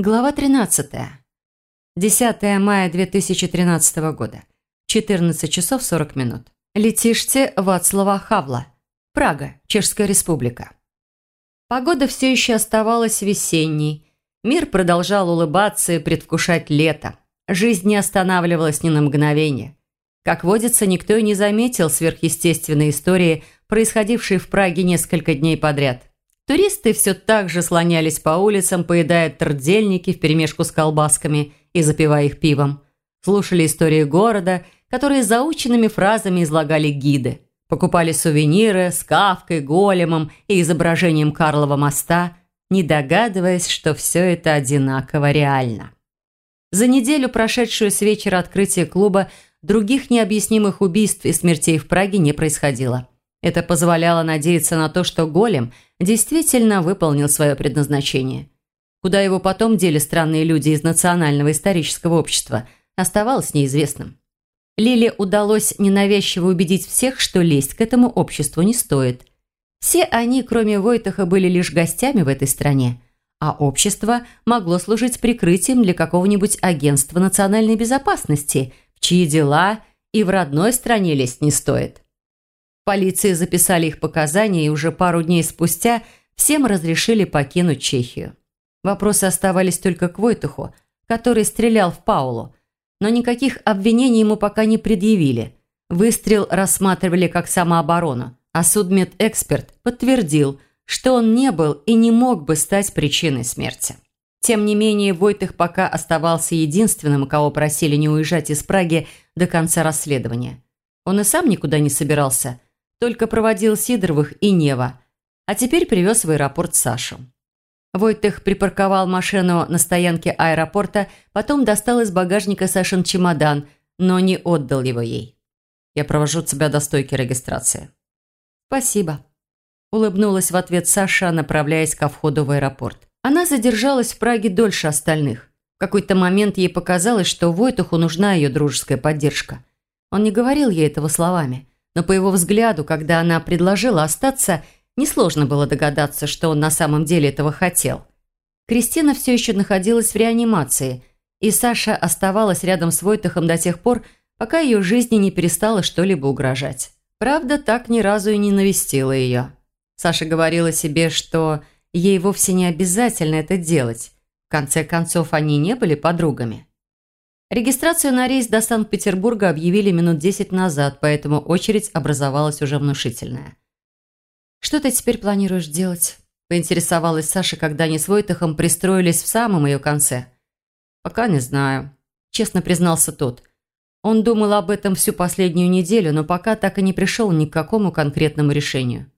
Глава 13. 10 мая 2013 года. 14 часов 40 минут. Летишьте Вацлава Хавла. Прага, Чешская республика. Погода все еще оставалась весенней. Мир продолжал улыбаться и предвкушать лето. Жизнь не останавливалась ни на мгновение. Как водится, никто и не заметил сверхъестественной истории, происходившей в Праге несколько дней подряд. Туристы все так же слонялись по улицам, поедая трдельники вперемешку с колбасками и запивая их пивом. Слушали истории города, которые заученными фразами излагали гиды. Покупали сувениры с кавкой, големом и изображением Карлова моста, не догадываясь, что все это одинаково реально. За неделю, прошедшую с вечера открытия клуба, других необъяснимых убийств и смертей в Праге не происходило. Это позволяло надеяться на то, что голем действительно выполнил свое предназначение. Куда его потом дели странные люди из Национального исторического общества, оставалось неизвестным. Лиле удалось ненавязчиво убедить всех, что лезть к этому обществу не стоит. Все они, кроме Войтаха, были лишь гостями в этой стране, а общество могло служить прикрытием для какого-нибудь агентства национальной безопасности, в чьи дела и в родной стране лезть не стоит. Полиции записали их показания, и уже пару дней спустя всем разрешили покинуть Чехию. Вопросы оставались только к Войтуху, который стрелял в Паулу, но никаких обвинений ему пока не предъявили. Выстрел рассматривали как самооборону, а судмедэксперт подтвердил, что он не был и не мог бы стать причиной смерти. Тем не менее, Войтых пока оставался единственным, кого просили не уезжать из Праги до конца расследования. Он и сам никуда не собирался – только проводил Сидоровых и Нева, а теперь привез в аэропорт Сашу. Войтых припарковал машину на стоянке аэропорта, потом достал из багажника Сашин чемодан, но не отдал его ей. «Я провожу тебя до стойки регистрации». «Спасибо», – улыбнулась в ответ Саша, направляясь ко входу в аэропорт. Она задержалась в Праге дольше остальных. В какой-то момент ей показалось, что Войтуху нужна ее дружеская поддержка. Он не говорил ей этого словами – но по его взгляду, когда она предложила остаться, несложно было догадаться, что он на самом деле этого хотел. Кристина все еще находилась в реанимации, и Саша оставалась рядом с Войтахом до тех пор, пока ее жизни не перестало что-либо угрожать. Правда, так ни разу и не навестила ее. Саша говорила себе, что ей вовсе не обязательно это делать. В конце концов, они не были подругами. Регистрацию на рейс до Санкт-Петербурга объявили минут десять назад, поэтому очередь образовалась уже внушительная. «Что ты теперь планируешь делать?» – поинтересовалась Саша, когда они с Войтахом пристроились в самом ее конце. «Пока не знаю», – честно признался тот. Он думал об этом всю последнюю неделю, но пока так и не пришел ни к какому конкретному решению.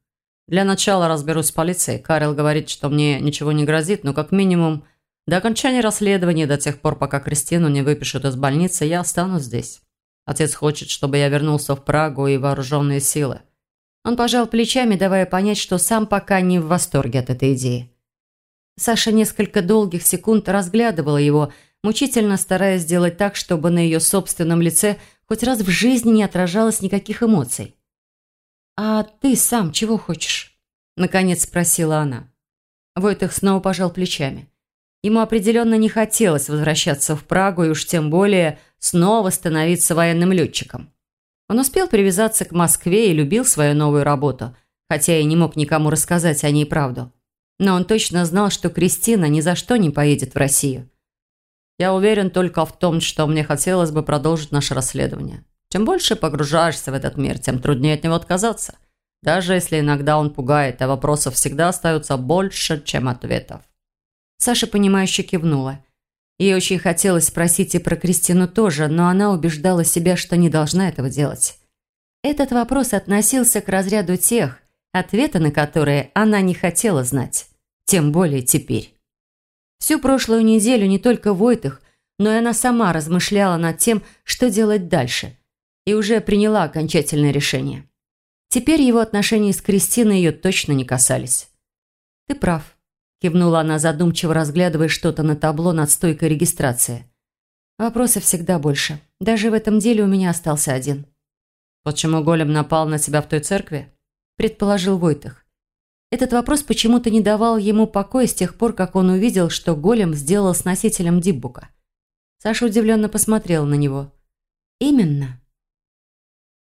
«Для начала разберусь с полицией. Карел говорит, что мне ничего не грозит, но как минимум до окончания расследования, до тех пор, пока Кристину не выпишут из больницы, я останусь здесь. Отец хочет, чтобы я вернулся в Прагу и вооруженные силы. Он пожал плечами, давая понять, что сам пока не в восторге от этой идеи. Саша несколько долгих секунд разглядывала его, мучительно стараясь сделать так, чтобы на ее собственном лице хоть раз в жизни не отражалось никаких эмоций. «А ты сам чего хочешь?» – наконец спросила она. Войтых снова пожал плечами. Ему определенно не хотелось возвращаться в Прагу и уж тем более снова становиться военным летчиком. Он успел привязаться к Москве и любил свою новую работу, хотя и не мог никому рассказать о ней правду. Но он точно знал, что Кристина ни за что не поедет в Россию. Я уверен только в том, что мне хотелось бы продолжить наше расследование. Чем больше погружаешься в этот мир, тем труднее от него отказаться. Даже если иногда он пугает, а вопросов всегда остается больше, чем ответов. Саша, понимающе кивнула. Ей очень хотелось спросить и про Кристину тоже, но она убеждала себя, что не должна этого делать. Этот вопрос относился к разряду тех, ответы на которые она не хотела знать. Тем более теперь. Всю прошлую неделю не только Войтых, но и она сама размышляла над тем, что делать дальше, и уже приняла окончательное решение. Теперь его отношения с Кристиной ее точно не касались. «Ты прав», Кивнула она, задумчиво разглядывая что-то на табло над стойкой регистрации. Вопросов всегда больше. Даже в этом деле у меня остался один. «Почему голем напал на тебя в той церкви?» – предположил Войтых. Этот вопрос почему-то не давал ему покоя с тех пор, как он увидел, что голем сделал с носителем Диббука. Саша удивленно посмотрел на него. «Именно».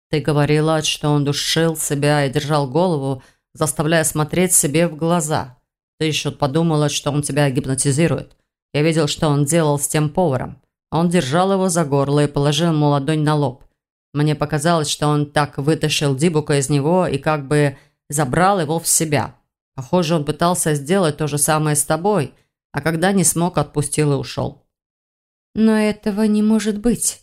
«Ты говорила, что он душил себя и держал голову, заставляя смотреть себе в глаза. Ты еще подумала, что он тебя гипнотизирует. Я видел, что он делал с тем поваром. Он держал его за горло и положил ему ладонь на лоб. Мне показалось, что он так вытащил Дибука из него и как бы забрал его в себя. Похоже, он пытался сделать то же самое с тобой, а когда не смог, отпустил и ушел. «Но этого не может быть».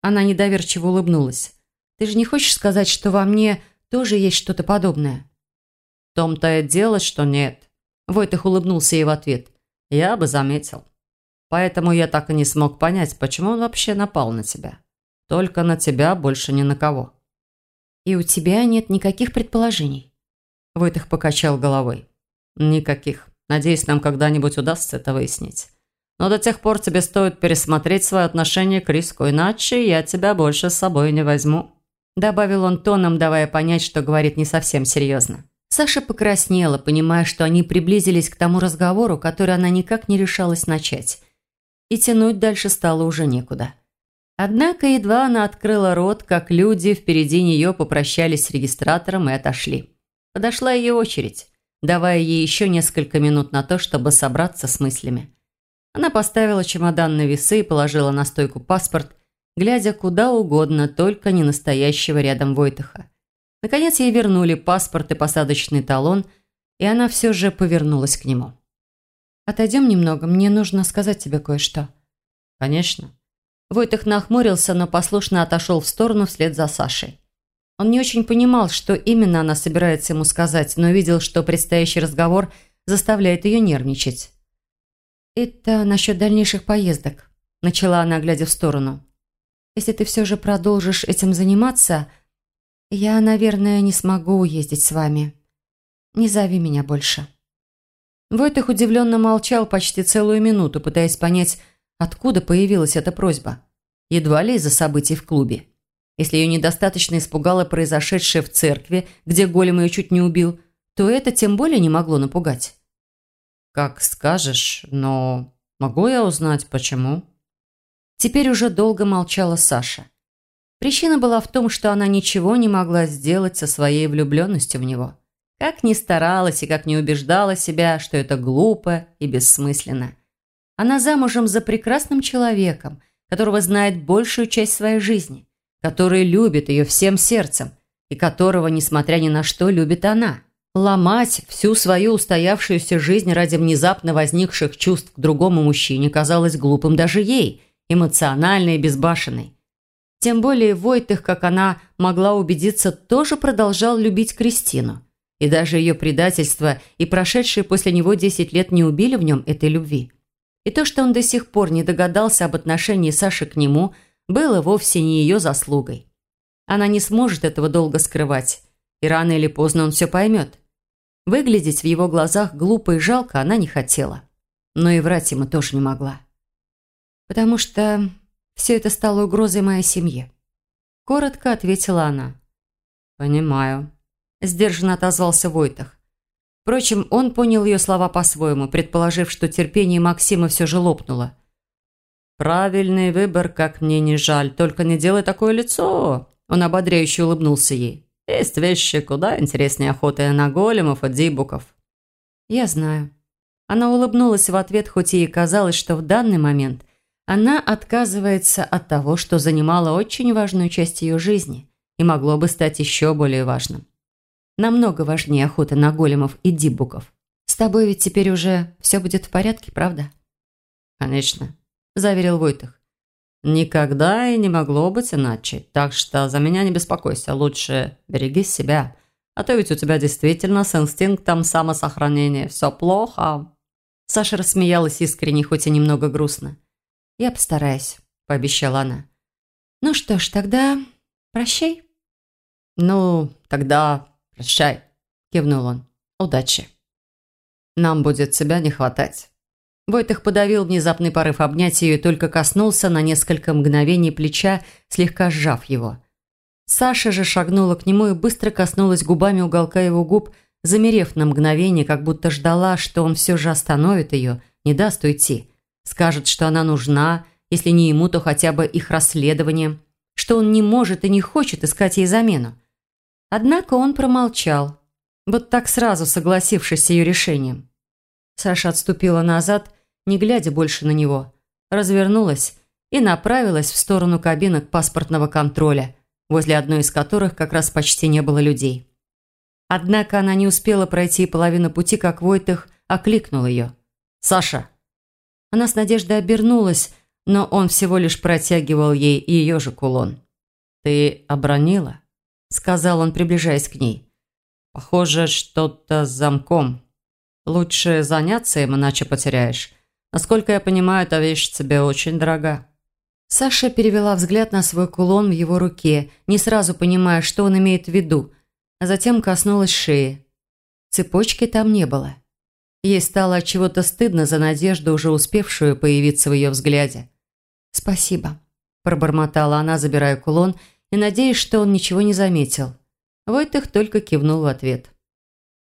Она недоверчиво улыбнулась. «Ты же не хочешь сказать, что во мне тоже есть что-то подобное?» «В том-то и дело, что нет». Войтых улыбнулся ей в ответ. «Я бы заметил. Поэтому я так и не смог понять, почему он вообще напал на тебя. Только на тебя, больше ни на кого». «И у тебя нет никаких предположений?» Войтых покачал головой. «Никаких. Надеюсь, нам когда-нибудь удастся это выяснить. Но до тех пор тебе стоит пересмотреть свое отношение к риску, иначе я тебя больше с собой не возьму». Добавил он тоном, давая понять, что говорит не совсем серьезно. Саша покраснела, понимая, что они приблизились к тому разговору, который она никак не решалась начать. И тянуть дальше стало уже некуда. Однако едва она открыла рот, как люди впереди нее попрощались с регистратором и отошли. Подошла ее очередь, давая ей еще несколько минут на то, чтобы собраться с мыслями. Она поставила чемодан на весы и положила на стойку паспорт, глядя куда угодно, только не настоящего рядом Войтаха. Наконец ей вернули паспорт и посадочный талон, и она все же повернулась к нему. «Отойдем немного, мне нужно сказать тебе кое-что». «Конечно». Войтых нахмурился, но послушно отошел в сторону вслед за Сашей. Он не очень понимал, что именно она собирается ему сказать, но видел, что предстоящий разговор заставляет ее нервничать. «Это насчет дальнейших поездок», – начала она, глядя в сторону. «Если ты все же продолжишь этим заниматься, я, наверное, не смогу ездить с вами. Не зови меня больше». Войтых удивленно молчал почти целую минуту, пытаясь понять, откуда появилась эта просьба. Едва ли из-за событий в клубе. Если ее недостаточно испугало произошедшее в церкви, где голем ее чуть не убил, то это тем более не могло напугать. «Как скажешь, но могу я узнать, почему?» Теперь уже долго молчала Саша. Причина была в том, что она ничего не могла сделать со своей влюбленностью в него. Как ни старалась и как ни убеждала себя, что это глупо и бессмысленно. Она замужем за прекрасным человеком, которого знает большую часть своей жизни который любит ее всем сердцем и которого, несмотря ни на что, любит она. Ломать всю свою устоявшуюся жизнь ради внезапно возникших чувств к другому мужчине казалось глупым даже ей, эмоциональной и безбашенной. Тем более Войтых, как она могла убедиться, тоже продолжал любить Кристину. И даже ее предательство и прошедшие после него 10 лет не убили в нем этой любви. И то, что он до сих пор не догадался об отношении Саши к нему – было вовсе не ее заслугой. Она не сможет этого долго скрывать, и рано или поздно он все поймет. Выглядеть в его глазах глупо и жалко она не хотела, но и врать ему тоже не могла. «Потому что все это стало угрозой моей семье», – коротко ответила она. «Понимаю», – сдержанно отозвался Войтах. Впрочем, он понял ее слова по-своему, предположив, что терпение Максима все же лопнуло – «Правильный выбор, как мне не жаль. Только не делай такое лицо!» Он ободряюще улыбнулся ей. «Есть вещи куда интереснее охоты на големов и дибуков». «Я знаю». Она улыбнулась в ответ, хоть ей казалось, что в данный момент она отказывается от того, что занимало очень важную часть ее жизни и могло бы стать еще более важным. Намного важнее охоты на големов и дибуков. С тобой ведь теперь уже все будет в порядке, правда? Конечно заверил Войтых. «Никогда и не могло быть иначе, так что за меня не беспокойся, лучше береги себя, а то ведь у тебя действительно с инстинктом самосохранения все плохо». Саша рассмеялась искренне, хоть и немного грустно. «Я постараюсь», – пообещала она. «Ну что ж, тогда прощай». «Ну, тогда прощай», – кивнул он. «Удачи. Нам будет тебя не хватать». Войтых подавил внезапный порыв обнять ее и только коснулся на несколько мгновений плеча, слегка сжав его. Саша же шагнула к нему и быстро коснулась губами уголка его губ, замерев на мгновение, как будто ждала, что он все же остановит ее, не даст уйти. Скажет, что она нужна, если не ему, то хотя бы их расследованием, что он не может и не хочет искать ей замену. Однако он промолчал, вот так сразу согласившись с ее решением. Саша отступила назад, не глядя больше на него, развернулась и направилась в сторону кабинок паспортного контроля, возле одной из которых как раз почти не было людей. Однако она не успела пройти половину пути, как Войтых окликнул ее. «Саша!» Она с надеждой обернулась, но он всего лишь протягивал ей ее же кулон. «Ты обронила?» – сказал он, приближаясь к ней. «Похоже, что-то с замком. Лучше заняться им, иначе потеряешь. Насколько я понимаю, эта вещь тебе очень дорога». Саша перевела взгляд на свой кулон в его руке, не сразу понимая, что он имеет в виду, а затем коснулась шеи. Цепочки там не было. Ей стало от чего-то стыдно за надежду, уже успевшую появиться в ее взгляде. «Спасибо», – пробормотала она, забирая кулон, и надеясь, что он ничего не заметил. Войтых только кивнул в ответ.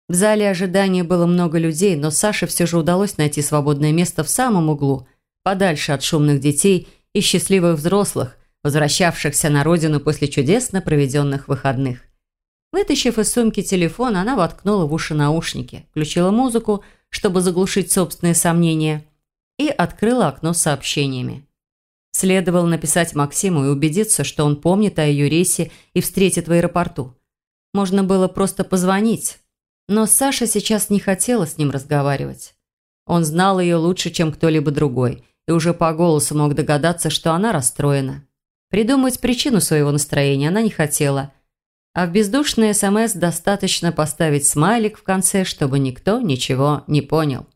В зале ожидания было много людей, но Саше все же удалось найти свободное место в самом углу, подальше от шумных детей и счастливых взрослых, возвращавшихся на родину после чудесно проведенных выходных. Вытащив из сумки телефон, она воткнула в уши наушники, включила музыку, чтобы заглушить собственные сомнения, и открыла окно с сообщениями. Следовало написать Максиму и убедиться, что он помнит о ее рейсе и встретит в аэропорту. Можно было просто позвонить, но Саша сейчас не хотела с ним разговаривать. Он знал ее лучше, чем кто-либо другой, и уже по голосу мог догадаться, что она расстроена. Придумать причину своего настроения она не хотела – а в бездушный СМС достаточно поставить смайлик в конце, чтобы никто ничего не понял.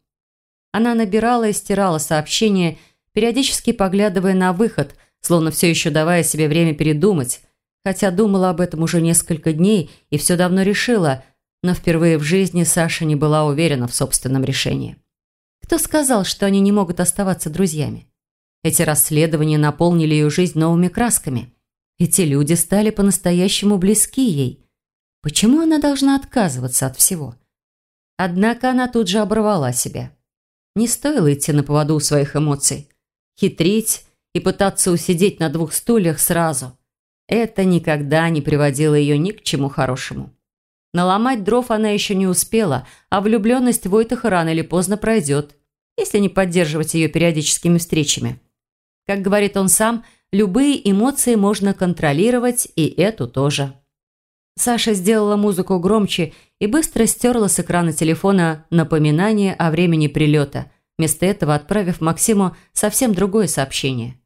Она набирала и стирала сообщения, периодически поглядывая на выход, словно все еще давая себе время передумать, хотя думала об этом уже несколько дней и все давно решила, но впервые в жизни Саша не была уверена в собственном решении. Кто сказал, что они не могут оставаться друзьями? Эти расследования наполнили ее жизнь новыми красками – эти люди стали по-настоящему близки ей. Почему она должна отказываться от всего? Однако она тут же оборвала себя. Не стоило идти на поводу у своих эмоций. Хитрить и пытаться усидеть на двух стульях сразу. Это никогда не приводило ее ни к чему хорошему. Наломать дров она еще не успела, а влюбленность Войтаха рано или поздно пройдет, если не поддерживать ее периодическими встречами. Как говорит он сам – Любые эмоции можно контролировать, и эту тоже. Саша сделала музыку громче и быстро стерла с экрана телефона напоминание о времени прилета, вместо этого отправив Максиму совсем другое сообщение.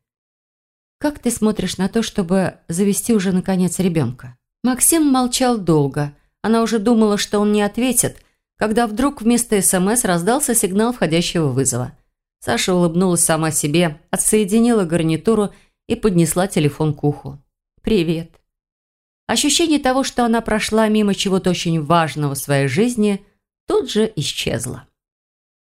«Как ты смотришь на то, чтобы завести уже, наконец, ребенка?» Максим молчал долго. Она уже думала, что он не ответит, когда вдруг вместо СМС раздался сигнал входящего вызова. Саша улыбнулась сама себе, отсоединила гарнитуру и поднесла телефон к уху. «Привет». Ощущение того, что она прошла мимо чего-то очень важного в своей жизни, тут же исчезло.